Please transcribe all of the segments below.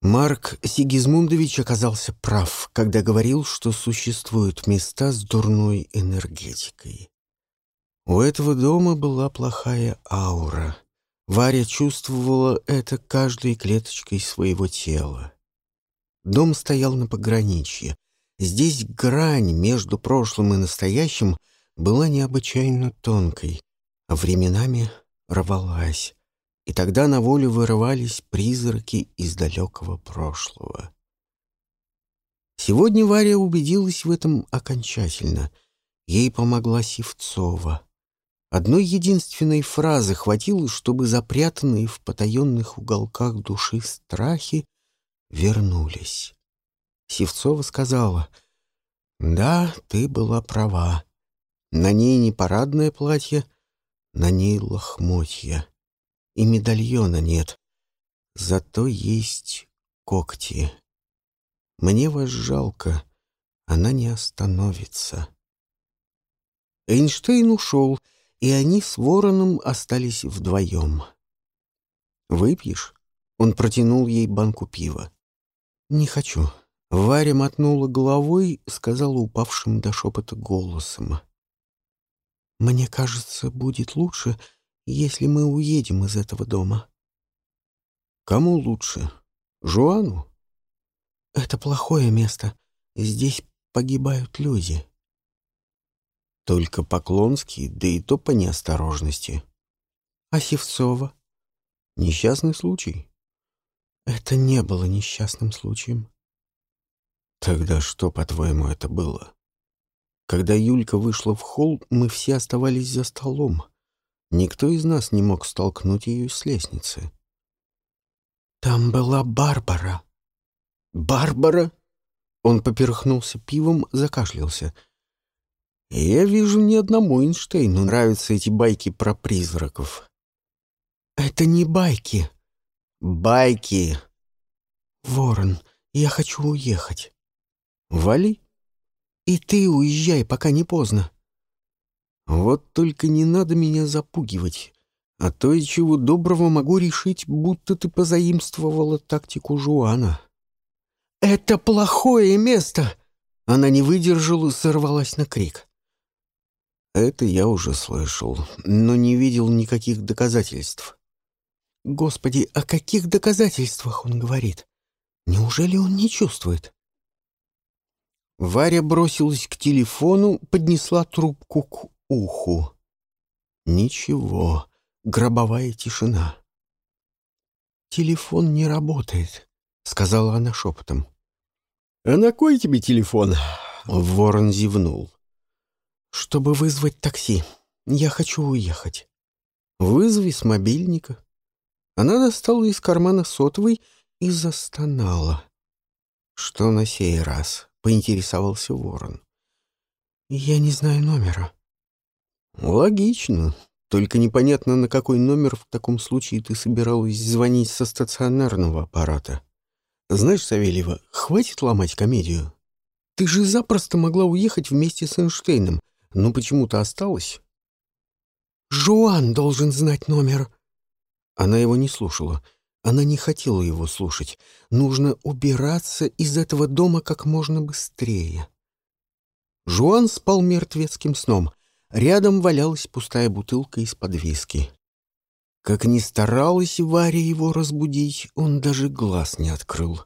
Марк Сигизмундович оказался прав, когда говорил, что существуют места с дурной энергетикой. У этого дома была плохая аура. Варя чувствовала это каждой клеточкой своего тела. Дом стоял на пограничье. Здесь грань между прошлым и настоящим была необычайно тонкой, а временами рвалась, и тогда на волю вырывались призраки из далекого прошлого. Сегодня Варя убедилась в этом окончательно. Ей помогла Севцова — Одной единственной фразы хватило, чтобы запрятанные в потаенных уголках души страхи вернулись. Севцова сказала, «Да, ты была права. На ней не парадное платье, на ней лохмотья. И медальона нет. Зато есть когти. Мне вас жалко, она не остановится». Эйнштейн ушел, — и они с вороном остались вдвоем. «Выпьешь?» Он протянул ей банку пива. «Не хочу». Варя мотнула головой, сказала упавшим до шепота голосом. «Мне кажется, будет лучше, если мы уедем из этого дома». «Кому лучше? Жуану?» «Это плохое место. Здесь погибают люди». Только Поклонский, да и то по неосторожности. А Севцова? Несчастный случай? Это не было несчастным случаем. Тогда что, по-твоему, это было? Когда Юлька вышла в холл, мы все оставались за столом. Никто из нас не мог столкнуть ее с лестницы. Там была Барбара. Барбара? Он поперхнулся пивом, закашлялся — я вижу, ни одному Эйнштейну нравятся эти байки про призраков. Это не байки. Байки. Ворон, я хочу уехать. Вали. И ты уезжай, пока не поздно. Вот только не надо меня запугивать, а то и чего доброго могу решить, будто ты позаимствовала тактику Жуана. «Это плохое место!» Она не выдержала и сорвалась на крик. Это я уже слышал, но не видел никаких доказательств. Господи, о каких доказательствах он говорит? Неужели он не чувствует? Варя бросилась к телефону, поднесла трубку к уху. Ничего, гробовая тишина. «Телефон не работает», — сказала она шепотом. «А на кой тебе телефон?» Ворон зевнул чтобы вызвать такси. Я хочу уехать». «Вызови с мобильника». Она достала из кармана сотовый и застонала. «Что на сей раз?» — поинтересовался ворон. «Я не знаю номера». «Логично. Только непонятно, на какой номер в таком случае ты собиралась звонить со стационарного аппарата. Знаешь, Савельева, хватит ломать комедию. Ты же запросто могла уехать вместе с Эйнштейном, но почему-то осталась. «Жуан должен знать номер». Она его не слушала. Она не хотела его слушать. Нужно убираться из этого дома как можно быстрее. Жуан спал мертвецким сном. Рядом валялась пустая бутылка из-под виски. Как ни старалась Варя его разбудить, он даже глаз не открыл.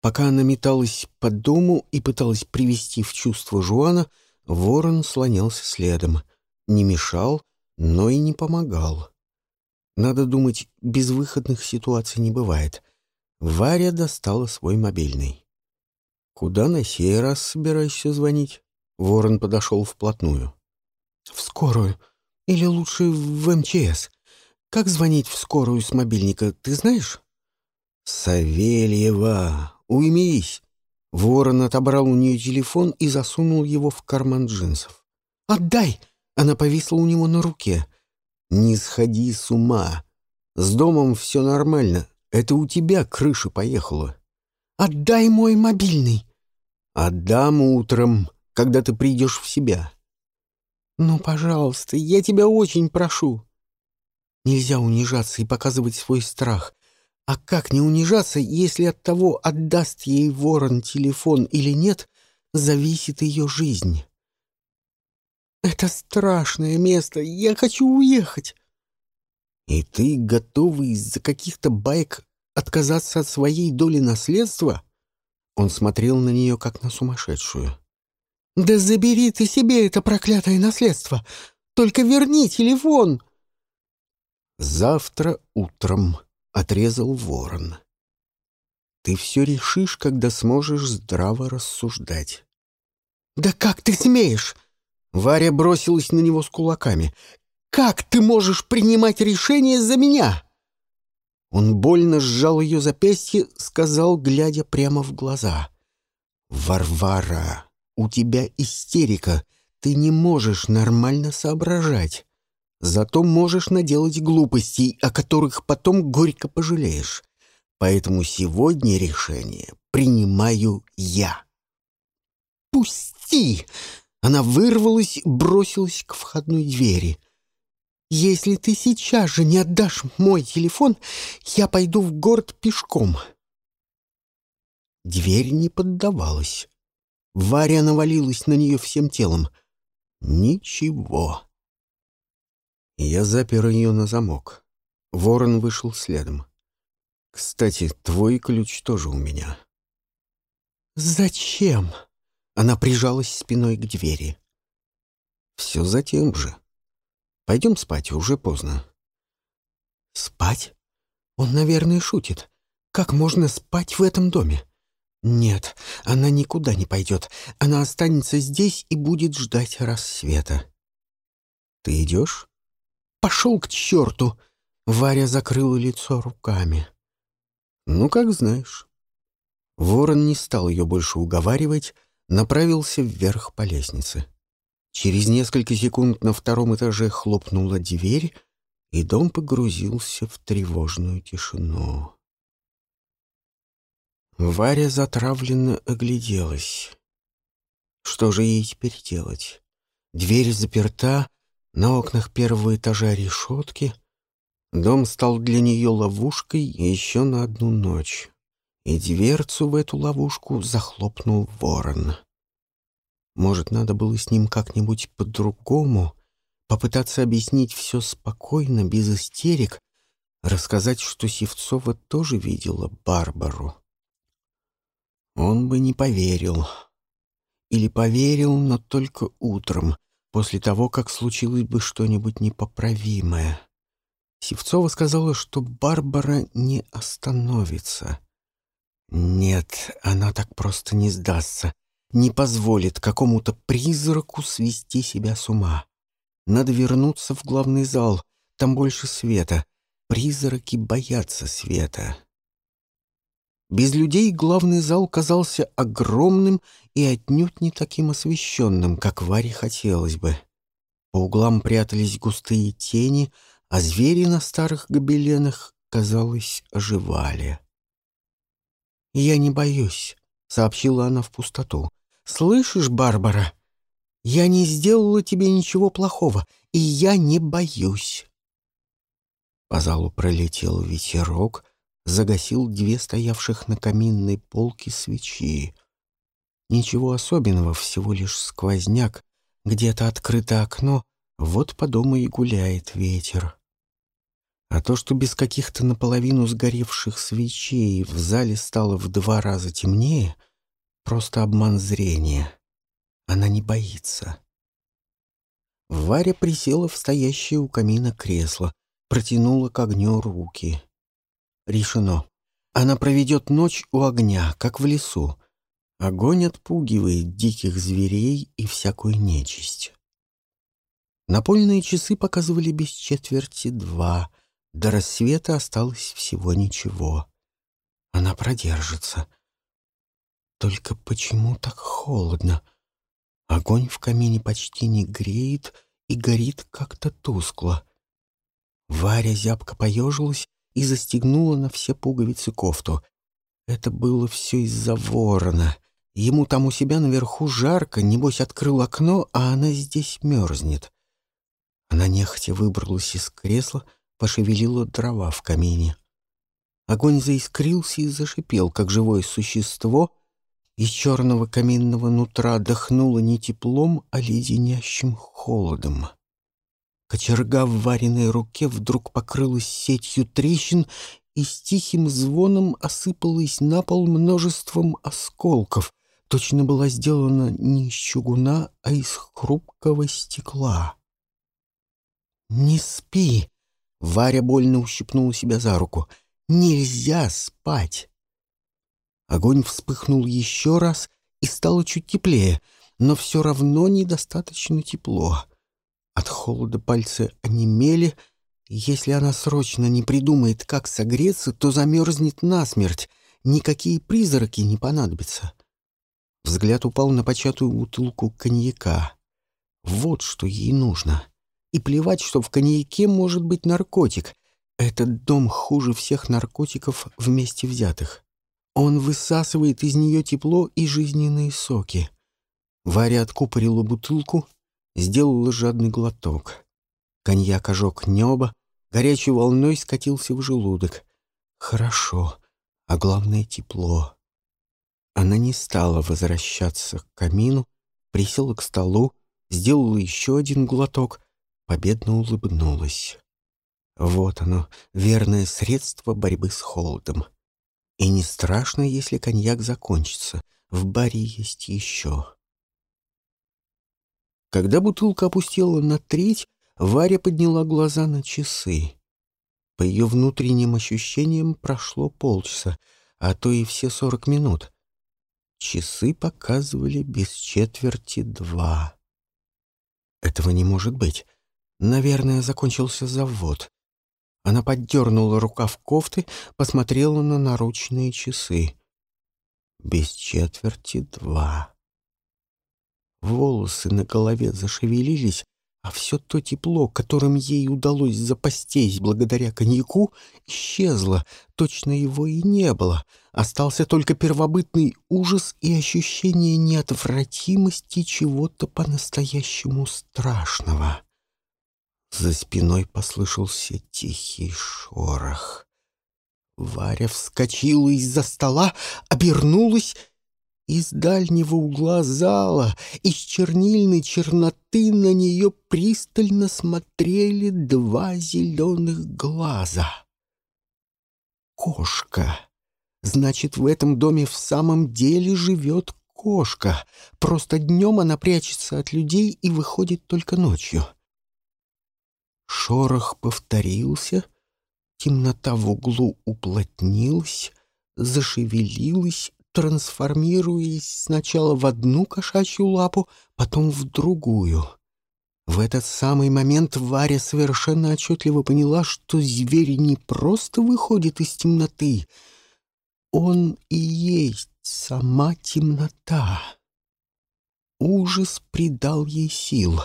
Пока она металась по дому и пыталась привести в чувство Жуана, Ворон слонялся следом. Не мешал, но и не помогал. Надо думать, безвыходных ситуаций не бывает. Варя достала свой мобильный. «Куда на сей раз собираешься звонить?» Ворон подошел вплотную. «В скорую. Или лучше в МЧС. Как звонить в скорую с мобильника, ты знаешь?» «Савельева, уймись. Ворон отобрал у нее телефон и засунул его в карман джинсов. «Отдай!» — она повисла у него на руке. «Не сходи с ума. С домом все нормально. Это у тебя крыша поехала». «Отдай мой мобильный!» «Отдам утром, когда ты придешь в себя». «Ну, пожалуйста, я тебя очень прошу». Нельзя унижаться и показывать свой страх. А как не унижаться, если от того, отдаст ей ворон телефон или нет, зависит ее жизнь? Это страшное место, я хочу уехать. И ты готова из-за каких-то байк отказаться от своей доли наследства? Он смотрел на нее, как на сумасшедшую. «Да забери ты себе это проклятое наследство! Только верни телефон!» «Завтра утром», — отрезал ворон. «Ты все решишь, когда сможешь здраво рассуждать». «Да как ты смеешь?» Варя бросилась на него с кулаками. «Как ты можешь принимать решение за меня?» Он больно сжал ее запястье, сказал, глядя прямо в глаза. «Варвара, у тебя истерика. Ты не можешь нормально соображать. Зато можешь наделать глупостей, о которых потом горько пожалеешь. Поэтому сегодня решение принимаю я». «Пусти!» Она вырвалась, бросилась к входной двери — если ты сейчас же не отдашь мой телефон, я пойду в город пешком. Дверь не поддавалась. Варя навалилась на нее всем телом. Ничего. Я запер ее на замок. Ворон вышел следом. Кстати, твой ключ тоже у меня. Зачем? Она прижалась спиной к двери. Все затем же. Пойдем спать, уже поздно». «Спать? Он, наверное, шутит. Как можно спать в этом доме?» «Нет, она никуда не пойдет. Она останется здесь и будет ждать рассвета». «Ты идешь?» «Пошел к черту!» Варя закрыла лицо руками. «Ну, как знаешь». Ворон не стал ее больше уговаривать, направился вверх по лестнице. Через несколько секунд на втором этаже хлопнула дверь, и дом погрузился в тревожную тишину. Варя затравленно огляделась. Что же ей теперь делать? Дверь заперта, на окнах первого этажа решетки. Дом стал для нее ловушкой еще на одну ночь. И дверцу в эту ловушку захлопнул ворон. Может, надо было с ним как-нибудь по-другому, попытаться объяснить все спокойно, без истерик, рассказать, что Севцова тоже видела Барбару. Он бы не поверил. Или поверил, но только утром, после того, как случилось бы что-нибудь непоправимое. Севцова сказала, что Барбара не остановится. Нет, она так просто не сдастся не позволит какому-то призраку свести себя с ума. Надо вернуться в главный зал, там больше света. Призраки боятся света. Без людей главный зал казался огромным и отнюдь не таким освещенным, как Варе хотелось бы. По углам прятались густые тени, а звери на старых гобеленах, казалось, оживали. «Я не боюсь», — сообщила она в пустоту. «Слышишь, Барбара, я не сделала тебе ничего плохого, и я не боюсь». По залу пролетел ветерок, загасил две стоявших на каминной полке свечи. Ничего особенного, всего лишь сквозняк, где-то открыто окно, вот по дому и гуляет ветер. А то, что без каких-то наполовину сгоревших свечей в зале стало в два раза темнее — Просто обман зрения. Она не боится. Варя присела в стоящее у камина кресло, протянула к огню руки. Решено. Она проведет ночь у огня, как в лесу. Огонь отпугивает диких зверей и всякую нечисть. Напольные часы показывали без четверти два. До рассвета осталось всего ничего. Она продержится — только почему так холодно? Огонь в камине почти не греет и горит как-то тускло. Варя зябко поежилась и застегнула на все пуговицы кофту. Это было все из-за ворона. Ему там у себя наверху жарко, небось открыл окно, а она здесь мерзнет. Она нехотя выбралась из кресла, пошевелила дрова в камине. Огонь заискрился и зашипел, как живое существо. Из черного каминного нутра дохнуло не теплом, а леденящим холодом. Кочерга в вареной руке вдруг покрылась сетью трещин и с тихим звоном осыпалась на пол множеством осколков. Точно была сделана не из чугуна, а из хрупкого стекла. «Не спи!» — Варя больно ущипнула себя за руку. «Нельзя спать!» Огонь вспыхнул еще раз и стало чуть теплее, но все равно недостаточно тепло. От холода пальцы онемели. Если она срочно не придумает, как согреться, то замерзнет насмерть. Никакие призраки не понадобятся. Взгляд упал на початую бутылку коньяка. Вот что ей нужно. И плевать, что в коньяке может быть наркотик. Этот дом хуже всех наркотиков вместе взятых. Он высасывает из нее тепло и жизненные соки. Варя откупорила бутылку сделала жадный глоток. Коньяк ожег небо, горячей волной скатился в желудок. Хорошо, а главное — тепло. Она не стала возвращаться к камину, присела к столу, сделала еще один глоток, победно улыбнулась. Вот оно, верное средство борьбы с холодом. И не страшно, если коньяк закончится. В баре есть еще. Когда бутылка опустела на треть, Варя подняла глаза на часы. По ее внутренним ощущениям прошло полчаса, а то и все сорок минут. Часы показывали без четверти два. Этого не может быть. Наверное, закончился завод. Она поддернула рукав кофты, посмотрела на наручные часы. Без четверти два. Волосы на голове зашевелились, а все то тепло, которым ей удалось запастись благодаря коньяку, исчезло, точно его и не было. Остался только первобытный ужас и ощущение неотвратимости чего-то по-настоящему страшного. За спиной послышался тихий шорох. Варя вскочила из-за стола, обернулась из дальнего угла зала, из чернильной черноты на нее пристально смотрели два зеленых глаза. Кошка. Значит, в этом доме в самом деле живет кошка. Просто днем она прячется от людей и выходит только ночью. Шорох повторился, темнота в углу уплотнилась, зашевелилась трансформируясь сначала в одну кошачью лапу, потом в другую. В этот самый момент Варя совершенно отчетливо поняла, что зверь не просто выходит из темноты, он и есть сама темнота. Ужас придал ей сил.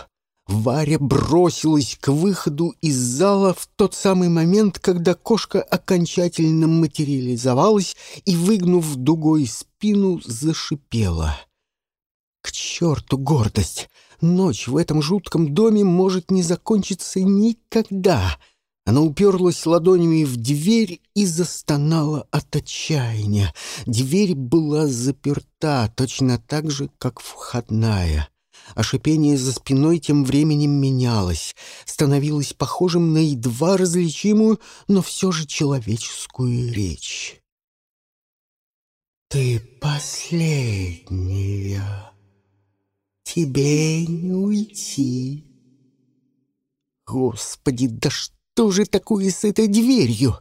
Варя бросилась к выходу из зала в тот самый момент, когда кошка окончательно материализовалась и, выгнув дугой спину, зашипела. К черту гордость! Ночь в этом жутком доме может не закончиться никогда. Она уперлась ладонями в дверь и застонала от отчаяния. Дверь была заперта точно так же, как входная а шипение за спиной тем временем менялось, становилось похожим на едва различимую, но все же человеческую речь. «Ты последняя, тебе не уйти». «Господи, да что же такое с этой дверью?»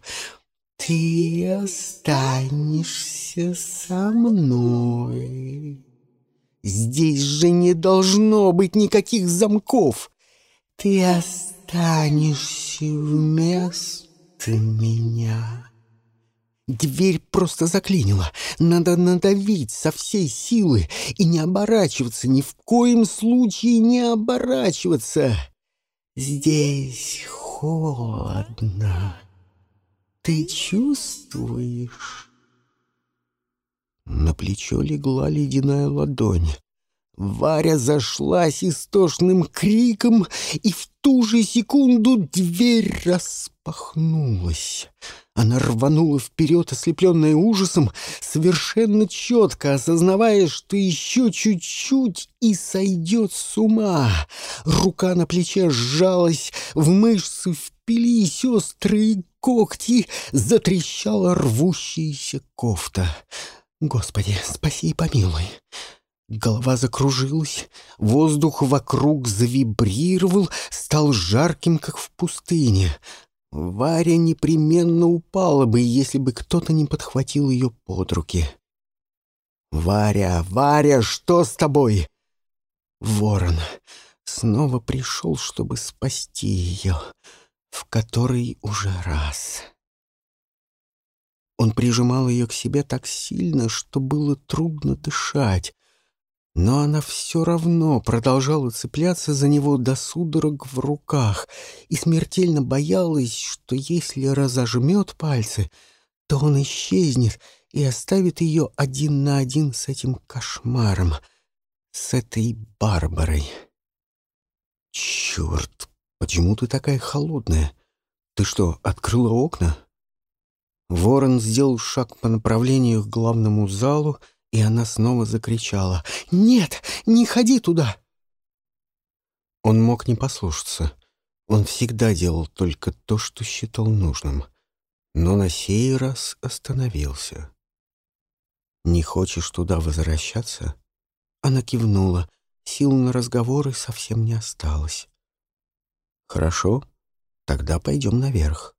«Ты останешься со мной». Здесь же не должно быть никаких замков. Ты останешься вместо меня. Дверь просто заклинила. Надо надавить со всей силы и не оборачиваться, ни в коем случае не оборачиваться. Здесь холодно. Ты чувствуешь? На плечо легла ледяная ладонь. Варя зашлась истошным криком, и в ту же секунду дверь распахнулась. Она рванула вперед, ослепленная ужасом, совершенно четко осознавая, что еще чуть-чуть и сойдет с ума. Рука на плече сжалась, в мышцы впились острые когти, затрещала рвущаяся кофта. «Господи, спаси и помилуй!» Голова закружилась, воздух вокруг завибрировал, стал жарким, как в пустыне. Варя непременно упала бы, если бы кто-то не подхватил ее под руки. «Варя, Варя, что с тобой?» Ворон снова пришел, чтобы спасти ее, в который уже раз. Он прижимал ее к себе так сильно, что было трудно дышать, но она все равно продолжала цепляться за него до судорог в руках и смертельно боялась, что если разожмет пальцы, то он исчезнет и оставит ее один на один с этим кошмаром, с этой Барбарой. «Черт, почему ты такая холодная? Ты что, открыла окна?» Ворон сделал шаг по направлению к главному залу, и она снова закричала «Нет, не ходи туда!» Он мог не послушаться. Он всегда делал только то, что считал нужным. Но на сей раз остановился. «Не хочешь туда возвращаться?» Она кивнула. Сил на разговоры совсем не осталось. «Хорошо, тогда пойдем наверх».